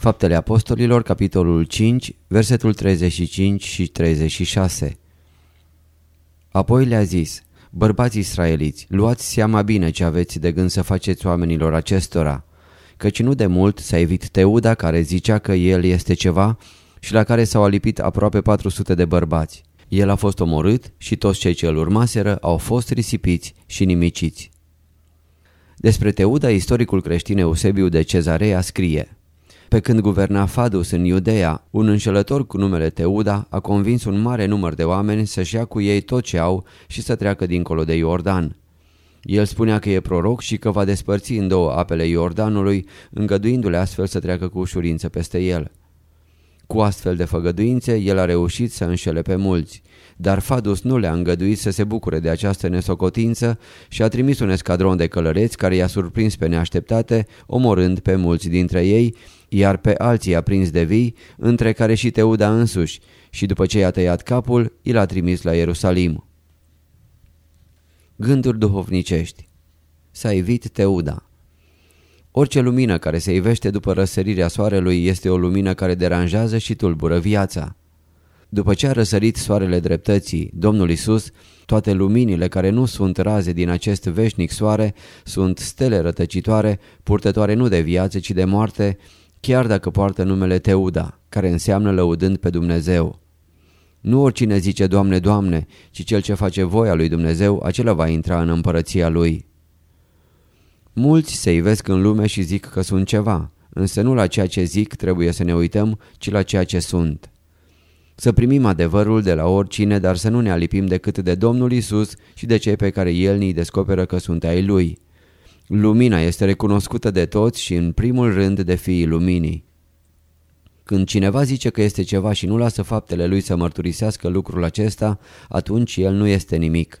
Faptele Apostolilor, capitolul 5, versetul 35 și 36 Apoi le-a zis, bărbați israeliți, luați seama bine ce aveți de gând să faceți oamenilor acestora, căci nu de mult s-a evit Teuda care zicea că el este ceva și la care s-au alipit aproape 400 de bărbați. El a fost omorât și toți cei ce îl urmaseră au fost risipiți și nimiciți. Despre Teuda, istoricul creștin Eusebiu de Cezarea scrie Pe când guverna Fadus în Iudeea, un înșelător cu numele Teuda a convins un mare număr de oameni să-și ia cu ei tot ce au și să treacă dincolo de Iordan. El spunea că e proroc și că va despărți în două apele Iordanului, îngăduindu-le astfel să treacă cu ușurință peste el. Cu astfel de făgăduințe, el a reușit să înșele pe mulți, dar Fadus nu le-a îngăduit să se bucure de această nesocotință și a trimis un escadron de călăreți care i-a surprins pe neașteptate, omorând pe mulți dintre ei, iar pe alții a prins de vii, între care și Teuda însuși, și după ce i-a tăiat capul, i l-a trimis la Ierusalim. Gânduri duhovnicești S-a evit Teuda Orice lumină care se ivește după răsărirea soarelui este o lumină care deranjează și tulbură viața. După ce a răsărit soarele dreptății, Domnul Isus, toate luminile care nu sunt raze din acest veșnic soare sunt stele rătăcitoare, purtătoare nu de viață, ci de moarte, chiar dacă poartă numele Teuda, care înseamnă lăudând pe Dumnezeu. Nu oricine zice Doamne, Doamne, ci cel ce face voia lui Dumnezeu, acela va intra în împărăția lui. Mulți se ivesc în lume și zic că sunt ceva, însă nu la ceea ce zic trebuie să ne uităm, ci la ceea ce sunt. Să primim adevărul de la oricine, dar să nu ne alipim decât de Domnul Isus și de cei pe care El ni descoperă că sunt ai Lui. Lumina este recunoscută de toți și în primul rând de fiii luminii. Când cineva zice că este ceva și nu lasă faptele lui să mărturisească lucrul acesta, atunci el nu este nimic.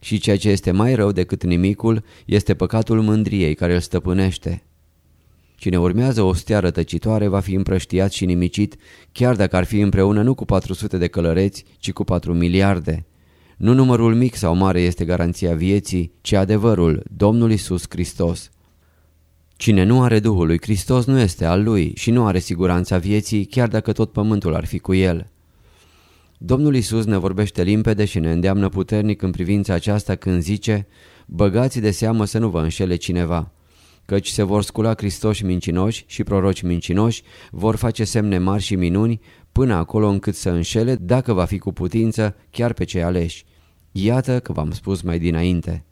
Și ceea ce este mai rău decât nimicul este păcatul mândriei care îl stăpânește. Cine urmează o stea rătăcitoare va fi împrăștiat și nimicit, chiar dacă ar fi împreună nu cu 400 de călăreți, ci cu 4 miliarde. Nu numărul mic sau mare este garanția vieții, ci adevărul, Domnul Isus Hristos. Cine nu are Duhul lui Hristos nu este al lui și nu are siguranța vieții, chiar dacă tot pământul ar fi cu el. Domnul Isus ne vorbește limpede și ne îndeamnă puternic în privința aceasta când zice Băgați de seamă să nu vă înșele cineva, căci se vor scula Hristoși mincinoși și proroci mincinoși, vor face semne mari și minuni, până acolo încât să înșele, dacă va fi cu putință, chiar pe cei aleși. Iată că v-am spus mai dinainte.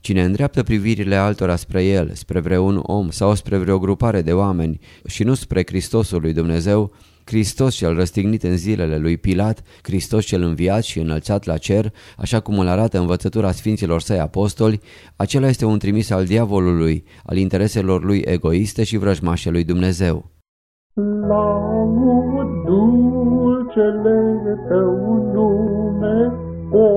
Cine îndreaptă privirile altora spre el, spre vreun om sau spre vreo grupare de oameni și nu spre Hristosul lui Dumnezeu, Hristos cel răstignit în zilele lui Pilat, Hristos cel înviat și înălțat la cer, așa cum îl arată învățătura Sfinților săi apostoli, acela este un trimis al diavolului, al intereselor lui egoiste și vrăjmașe lui Dumnezeu. Laud dulcele tău nume, o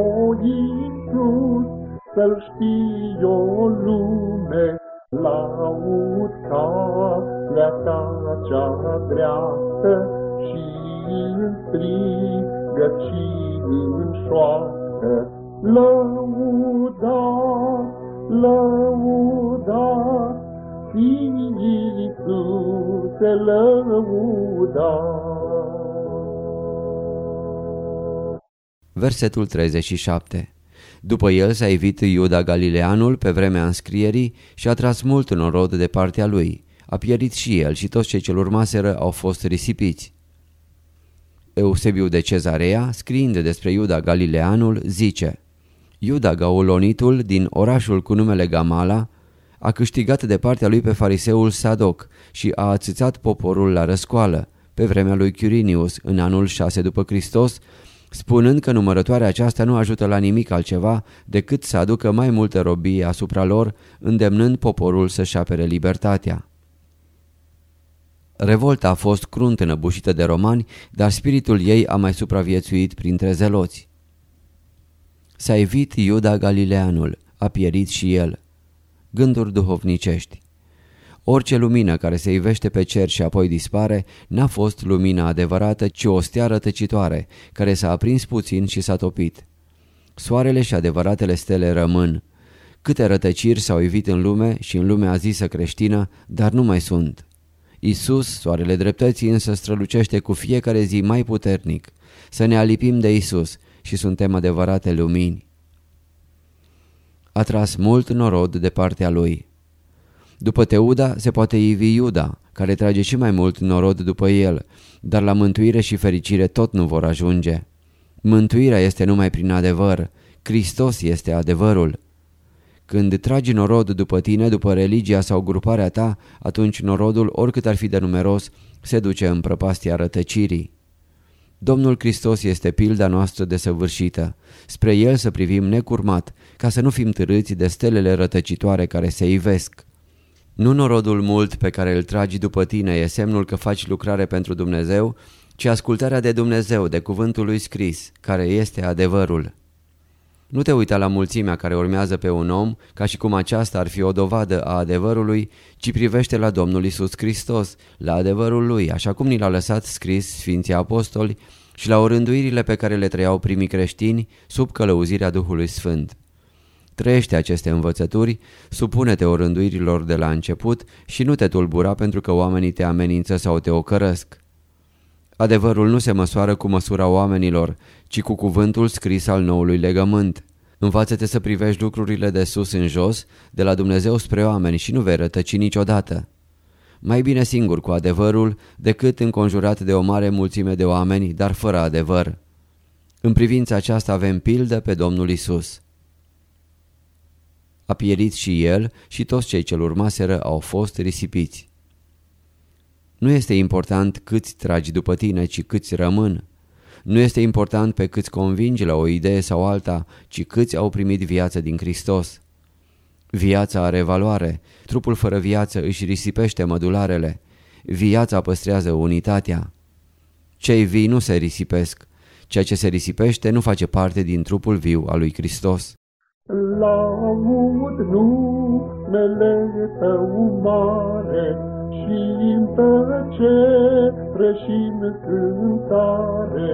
Iisus, să-L știi o lume, laud calea ta cea dreaptă și în strigăt și în șoaptă. Lăuda, lăuda, Iisuse, lăuda. Versetul 37 după el s-a evit Iuda Galileanul pe vremea înscrierii și a tras mult norod de partea lui. a pierit și el și toți cei ce-l urmaseră au fost risipiți. Eusebiu de Cezarea, scriind despre Iuda Galileanul, zice Iuda Gaulonitul din orașul cu numele Gamala a câștigat de partea lui pe fariseul Sadoc și a ațățat poporul la răscoală pe vremea lui Quirinius în anul 6 după Hristos, spunând că numărătoarea aceasta nu ajută la nimic altceva decât să aducă mai multă robie asupra lor, îndemnând poporul să-și apere libertatea. Revolta a fost crunt înăbușită de romani, dar spiritul ei a mai supraviețuit printre zeloți. S-a evit Iuda Galileanul, a pierit și el. Gânduri duhovnicești Orice lumină care se ivește pe cer și apoi dispare n-a fost lumina adevărată, ci o stea rătăcitoare, care s-a aprins puțin și s-a topit. Soarele și adevăratele stele rămân. Câte rătăciri s-au evit în lume și în lumea zisă creștină, dar nu mai sunt. Isus, soarele dreptății, însă strălucește cu fiecare zi mai puternic. Să ne alipim de Isus și suntem adevărate lumini. A tras mult norod de partea lui. După Teuda se poate ivi Iuda, care trage și mai mult norod după el, dar la mântuire și fericire tot nu vor ajunge. Mântuirea este numai prin adevăr, Hristos este adevărul. Când tragi norod după tine, după religia sau gruparea ta, atunci norodul, oricât ar fi de numeros, se duce în prăpastia rătăcirii. Domnul Hristos este pilda noastră desăvârșită. Spre El să privim necurmat, ca să nu fim târâți de stelele rătăcitoare care se ivesc. Nu norodul mult pe care îl tragi după tine e semnul că faci lucrare pentru Dumnezeu, ci ascultarea de Dumnezeu, de cuvântul lui scris, care este adevărul. Nu te uita la mulțimea care urmează pe un om ca și cum aceasta ar fi o dovadă a adevărului, ci privește la Domnul Isus Hristos, la adevărul lui, așa cum ni l-a lăsat scris Sfinții Apostoli și la orânduirile pe care le trăiau primii creștini sub călăuzirea Duhului Sfânt. Trăiește aceste învățături, supune-te orânduirilor de la început și nu te tulbura pentru că oamenii te amenință sau te ocărăsc. Adevărul nu se măsoară cu măsura oamenilor, ci cu cuvântul scris al noului legământ. Învață-te să privești lucrurile de sus în jos, de la Dumnezeu spre oameni și nu vei rătăci niciodată. Mai bine singur cu adevărul decât înconjurat de o mare mulțime de oameni, dar fără adevăr. În privința aceasta avem pildă pe Domnul Isus. A pierit și el și toți cei ce-l urmaseră au fost risipiți. Nu este important câți tragi după tine, ci câți rămân. Nu este important pe câți convingi la o idee sau alta, ci câți au primit viață din Hristos. Viața are valoare, trupul fără viață își risipește mădularele, viața păstrează unitatea. Cei vii nu se risipesc, ceea ce se risipește nu face parte din trupul viu al lui Hristos. Laud numele tău mare și în tăcere și în cântare,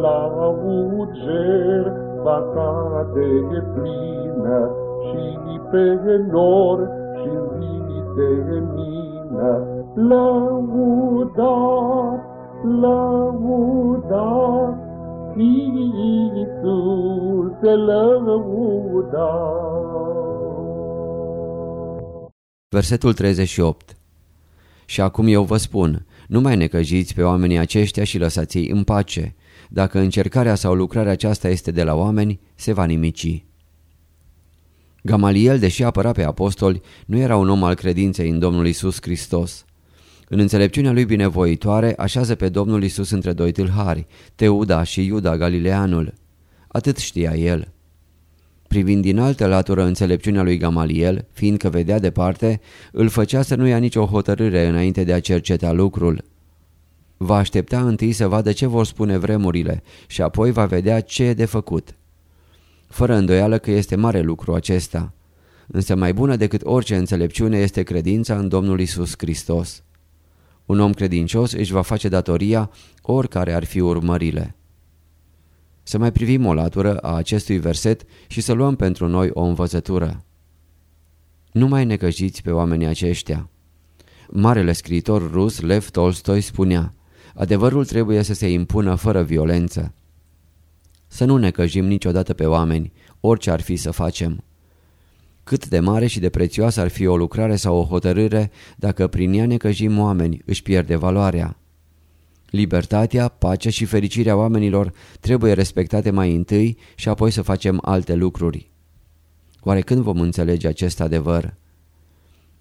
laud jertfa ta de plină și pe nor și de mină. Lăudat, lăudat, Iisus te lăuda. Versetul 38 Și acum eu vă spun, nu mai necăjiți pe oamenii aceștia și lăsați-i în pace. Dacă încercarea sau lucrarea aceasta este de la oameni, se va nimici. Gamaliel, deși apăra pe apostoli, nu era un om al credinței în Domnul Isus Hristos. În înțelepciunea lui binevoitoare așează pe Domnul Isus între doi tâlhari, Teuda și Iuda Galileanul. Atât știa el. Privind din altă latură înțelepciunea lui Gamaliel, fiindcă vedea departe, îl făcea să nu ia nicio hotărâre înainte de a cerceta lucrul. Va aștepta întâi să vadă ce vor spune vremurile și apoi va vedea ce e de făcut. Fără îndoială că este mare lucru acesta. Însă mai bună decât orice înțelepciune este credința în Domnul Isus Hristos. Un om credincios își va face datoria oricare ar fi urmările. Să mai privim o latură a acestui verset și să luăm pentru noi o învățătură. Nu mai necăjiți pe oamenii aceștia. Marele scriitor rus Lev Tolstoi spunea Adevărul trebuie să se impună fără violență. Să nu necăjim niciodată pe oameni, orice ar fi să facem. Cât de mare și de prețioasă ar fi o lucrare sau o hotărâre dacă prin ea necăjim oameni își pierde valoarea. Libertatea, pacea și fericirea oamenilor trebuie respectate mai întâi și apoi să facem alte lucruri. Oare când vom înțelege acest adevăr?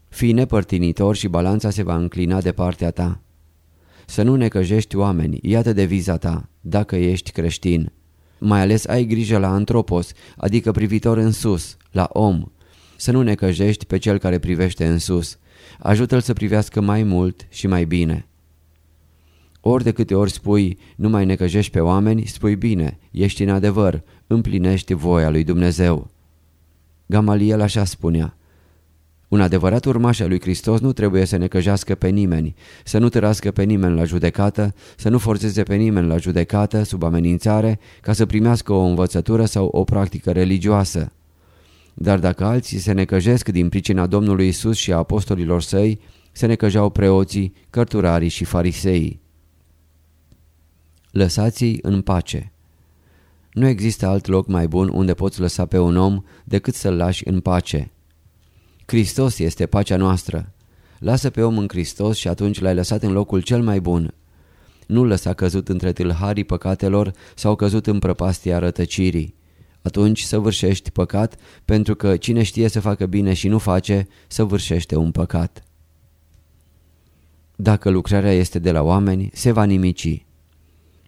Fii nepărtinitor și balanța se va înclina de partea ta. Să nu necăjești oameni, iată deviza ta, dacă ești creștin. Mai ales ai grijă la antropos, adică privitor în sus, la om. Să nu necăjești pe cel care privește în sus. Ajută-l să privească mai mult și mai bine. Ori de câte ori spui nu mai necăjești pe oameni, spui bine, ești în adevăr, împlinești voia lui Dumnezeu. Gamaliel așa spunea. Un adevărat urmaș al lui Hristos nu trebuie să necăjească pe nimeni, să nu tărască pe nimeni la judecată, să nu forțeze pe nimeni la judecată sub amenințare ca să primească o învățătură sau o practică religioasă. Dar dacă alții se necăjesc din pricina Domnului Isus și a apostolilor săi, se necăjeau preoții, cărturarii și fariseii. Lăsați-i în pace. Nu există alt loc mai bun unde poți lăsa pe un om decât să-l lași în pace. Hristos este pacea noastră. Lasă pe om în Hristos și atunci l-ai lăsat în locul cel mai bun. Nu lăsa căzut între tâlharii păcatelor sau căzut în prăpastia rătăcirii. Atunci săvârșești păcat pentru că cine știe să facă bine și nu face, săvârșește un păcat. Dacă lucrarea este de la oameni, se va nimici.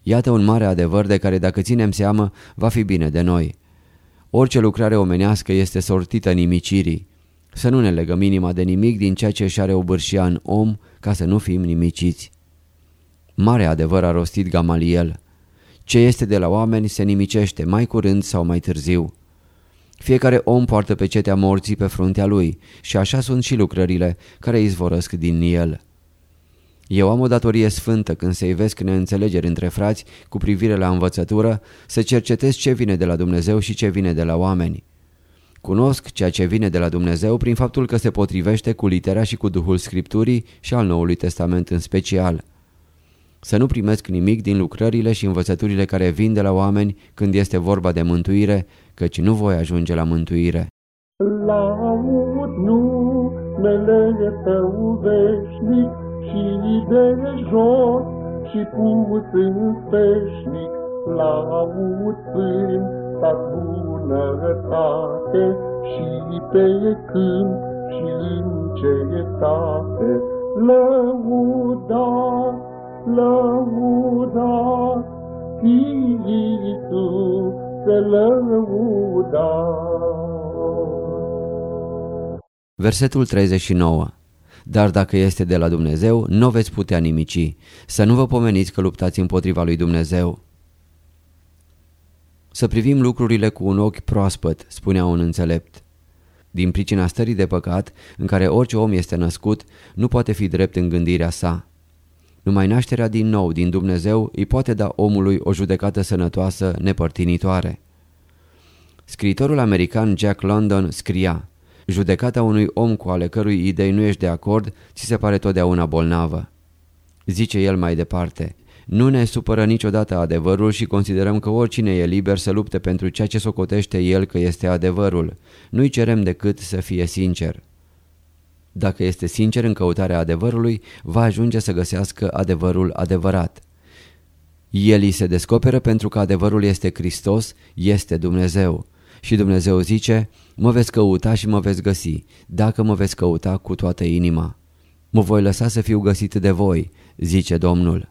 Iată un mare adevăr de care dacă ținem seamă, va fi bine de noi. Orice lucrare omenească este sortită nimicirii. Să nu ne legăm inima de nimic din ceea ce își are obârșia în om ca să nu fim nimiciți. Mare adevăr a rostit Gamaliel. Ce este de la oameni se nimicește mai curând sau mai târziu. Fiecare om poartă pe cetea morții pe fruntea lui și așa sunt și lucrările care izvorăsc din el. Eu am o datorie sfântă când se ivesc neînțelegeri între frați cu privire la învățătură să cercetez ce vine de la Dumnezeu și ce vine de la oameni. Cunosc ceea ce vine de la Dumnezeu prin faptul că se potrivește cu litera și cu Duhul Scripturii și al Noului Testament în special. Să nu primesc nimic din lucrările și învățăturile care vin de la oameni când este vorba de mântuire, căci nu voi ajunge la mântuire. Laud numele tău veșnic și de jos și pus în speșnic. Laud sfânta bunătate și pe câmp și în cetate. Lăuda, lăuda, Iisus, să lăuda. Versetul 39 Dar dacă este de la Dumnezeu, nu veți putea nimici. Să nu vă pomeniți că luptați împotriva lui Dumnezeu. Să privim lucrurile cu un ochi proaspăt, spunea un înțelept. Din pricina stării de păcat, în care orice om este născut, nu poate fi drept în gândirea sa. Numai nașterea din nou din Dumnezeu îi poate da omului o judecată sănătoasă, nepărtinitoare. Scriitorul american Jack London scria Judecata unui om cu ale cărui idei nu ești de acord, ți se pare totdeauna bolnavă. Zice el mai departe, nu ne supără niciodată adevărul și considerăm că oricine e liber să lupte pentru ceea ce socotește el că este adevărul. Nu-i cerem decât să fie sincer. Dacă este sincer în căutarea adevărului, va ajunge să găsească adevărul adevărat. El îi se descoperă pentru că adevărul este Hristos, este Dumnezeu. Și Dumnezeu zice, mă veți căuta și mă veți găsi, dacă mă veți căuta cu toată inima. Mă voi lăsa să fiu găsit de voi, zice Domnul.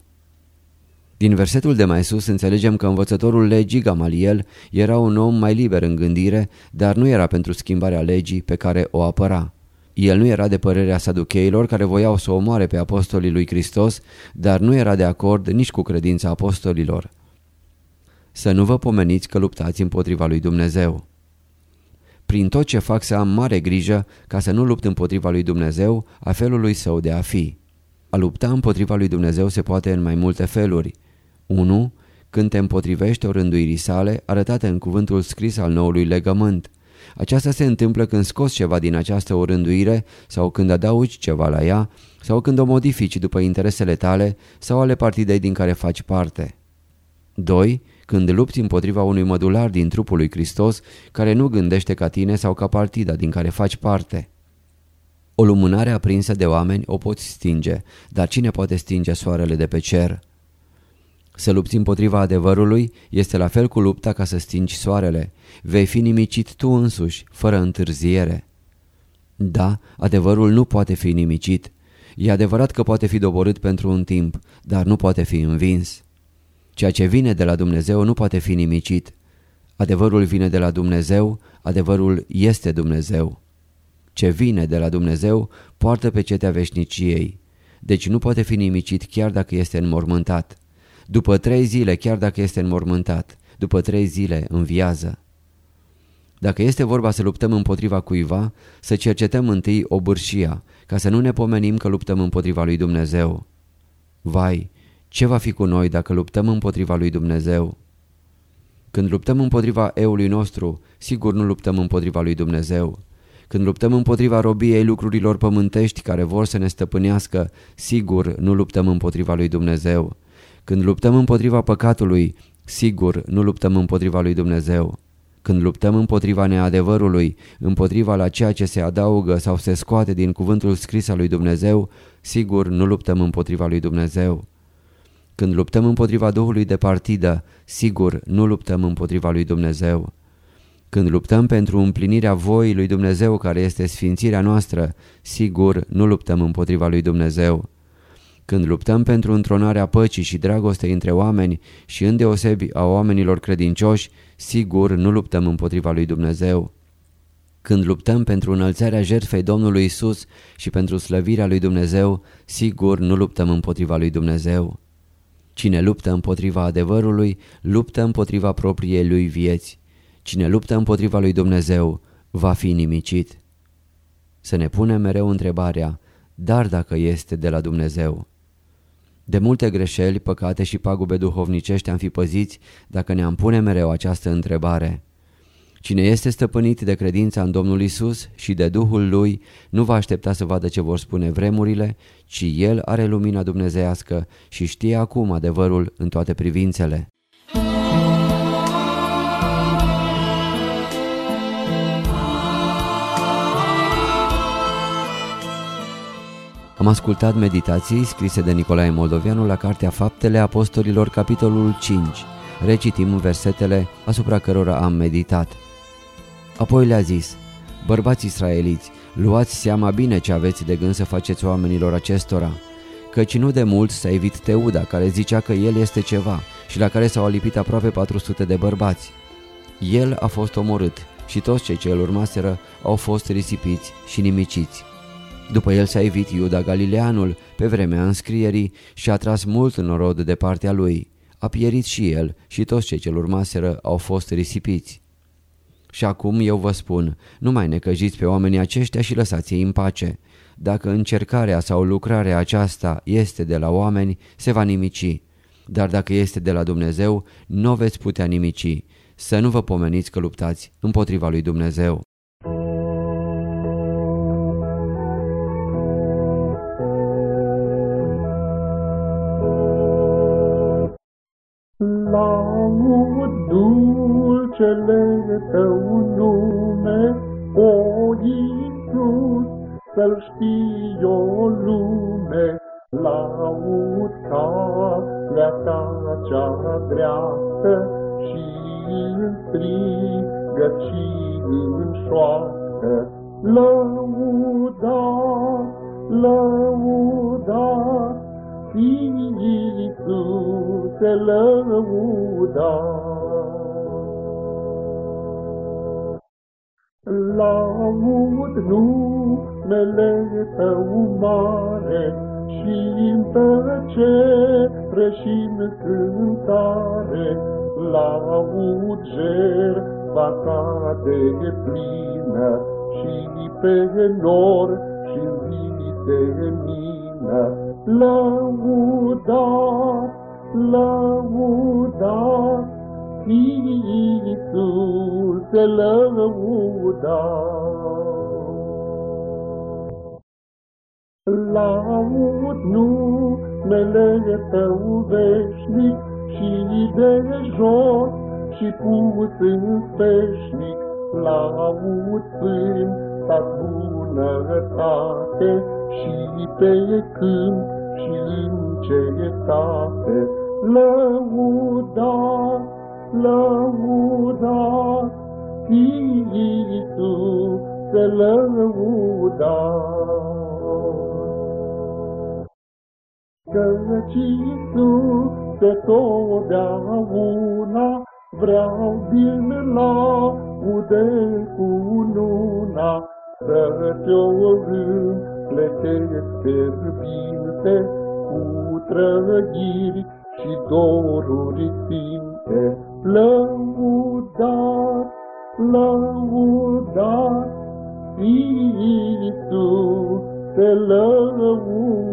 Din versetul de mai sus înțelegem că învățătorul legii Gamaliel era un om mai liber în gândire, dar nu era pentru schimbarea legii pe care o apăra. El nu era de părerea saducheilor care voiau să omoare pe apostolii lui Hristos, dar nu era de acord nici cu credința apostolilor. Să nu vă pomeniți că luptați împotriva lui Dumnezeu. Prin tot ce fac să am mare grijă ca să nu lupt împotriva lui Dumnezeu a felului său de a fi. A lupta împotriva lui Dumnezeu se poate în mai multe feluri. 1. Când te împotrivești o rânduirii sale, arătate în cuvântul scris al noului legământ. Aceasta se întâmplă când scoți ceva din această orânduire sau când adaugi ceva la ea sau când o modifici după interesele tale sau ale partidei din care faci parte. 2. când lupți împotriva unui mădular din trupul lui Hristos care nu gândește ca tine sau ca partida din care faci parte. O lumânare aprinsă de oameni o poți stinge, dar cine poate stinge soarele de pe cer? Să lupți împotriva adevărului este la fel cu lupta ca să stingi soarele. Vei fi nimicit tu însuși, fără întârziere. Da, adevărul nu poate fi nimicit. E adevărat că poate fi doborât pentru un timp, dar nu poate fi învins. Ceea ce vine de la Dumnezeu nu poate fi nimicit. Adevărul vine de la Dumnezeu, adevărul este Dumnezeu. Ce vine de la Dumnezeu poartă pe cetea veșniciei, deci nu poate fi nimicit chiar dacă este înmormântat. După trei zile, chiar dacă este înmormântat, după trei zile înviază. Dacă este vorba să luptăm împotriva cuiva, să cercetăm întâi obârșia, ca să nu ne pomenim că luptăm împotriva lui Dumnezeu. Vai, ce va fi cu noi dacă luptăm împotriva lui Dumnezeu? Când luptăm împotriva eului nostru, sigur nu luptăm împotriva lui Dumnezeu. Când luptăm împotriva robiei lucrurilor pământești care vor să ne stăpânească, sigur nu luptăm împotriva lui Dumnezeu. Când luptăm împotriva păcatului, sigur nu luptăm împotriva lui Dumnezeu. Când luptăm împotriva neadevărului, împotriva la ceea ce se adaugă sau se scoate din cuvântul scris al lui Dumnezeu, sigur nu luptăm împotriva lui Dumnezeu. Când luptăm împotriva Duhului de partidă, sigur nu luptăm împotriva lui Dumnezeu. Când luptăm pentru împlinirea voii lui Dumnezeu care este sfințirea noastră, sigur nu luptăm împotriva lui Dumnezeu. Când luptăm pentru întronarea păcii și dragostei între oameni și îndeosebi a oamenilor credincioși, sigur nu luptăm împotriva lui Dumnezeu. Când luptăm pentru înălțarea jertfei Domnului Isus și pentru slăvirea lui Dumnezeu, sigur nu luptăm împotriva lui Dumnezeu. Cine luptă împotriva adevărului, luptă împotriva propriei lui vieți. Cine luptă împotriva lui Dumnezeu, va fi nimicit. Să ne punem mereu întrebarea, dar dacă este de la Dumnezeu. De multe greșeli, păcate și pagube duhovnicești am fi păziți dacă ne-am pune mereu această întrebare. Cine este stăpânit de credința în Domnul Isus și de Duhul Lui nu va aștepta să vadă ce vor spune vremurile, ci El are lumina dumnezeiască și știe acum adevărul în toate privințele. Am ascultat meditații scrise de Nicolae Moldovianu la Cartea Faptele Apostolilor, capitolul 5. Recitim versetele asupra cărora am meditat. Apoi le-a zis, bărbați israeliți, luați seama bine ce aveți de gând să faceți oamenilor acestora, căci nu de mult s-a evit Teuda, care zicea că el este ceva și la care s-au alipit aproape 400 de bărbați. El a fost omorât și toți cei ce îl urmaseră au fost risipiți și nimiciți. După el s-a evit Iuda Galileanul pe vremea înscrierii și a tras mult norod de partea lui. A pierit și el și toți cei ce-l urmaseră au fost risipiți. Și acum eu vă spun, nu mai necăjiți pe oamenii aceștia și lăsați-i în pace. Dacă încercarea sau lucrarea aceasta este de la oameni, se va nimici. Dar dacă este de la Dumnezeu, nu veți putea nimici. Să nu vă pomeniți că luptați împotriva lui Dumnezeu. să-L știi o lume, laud calea ta cea dreaptă și în strigă și în șoaptă. Lăuda, lăuda, Iisuse, lăuda. laud numele Tău mare și în tăcere și în cântare, laud jertfa Ta de plină și pe nor și de mină. Lăudat, lăudat, Iisus se lăuda. Laud numele Tău veșnic și de jos și pus în speșnic, laud ta bunătate și pe câmp și în cetate. Lăudat, lăudat, Iisuse, lăudat. Căci Iisuse totdeauna vreau din laude cu luna să te-o împletesc fierbinte cu trăgiri și doruri sfinte. Lăudat, lăudat, Iisus, te lăudat.